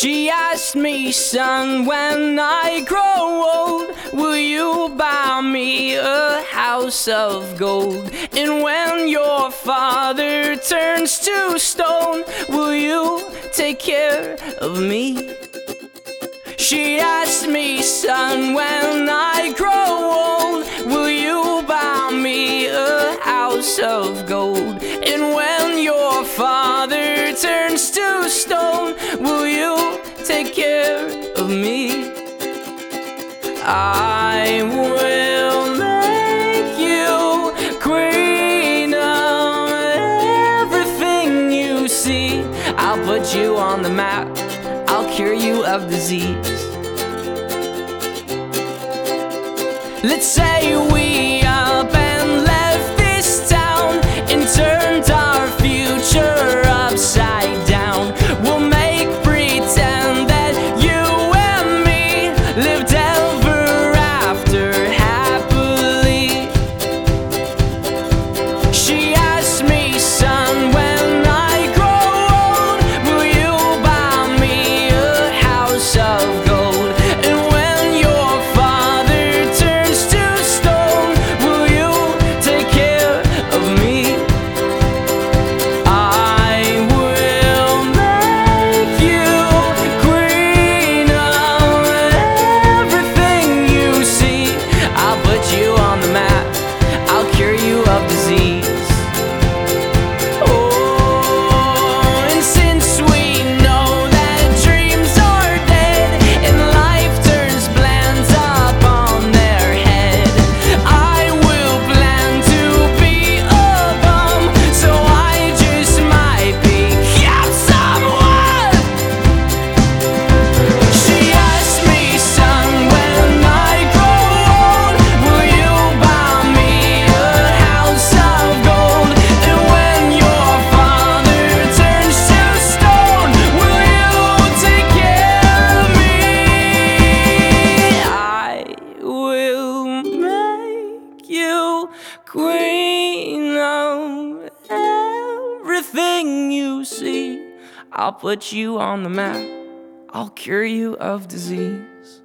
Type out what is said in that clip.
She asked me, son, when I grow old, will you buy me a house of gold? And when your father turns to stone, will you take care of me? She asked me, son, when I grow old, will you buy me a house of gold? And when your father turns to I will make you queen of everything you see. I'll put you on the map. I'll cure you of disease. Let's say we queen of everything you see. I'll put you on the map. I'll cure you of disease.